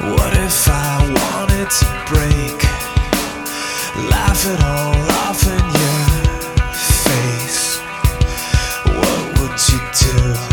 What if I wanted to break? Laugh it all off in your face. What would you do?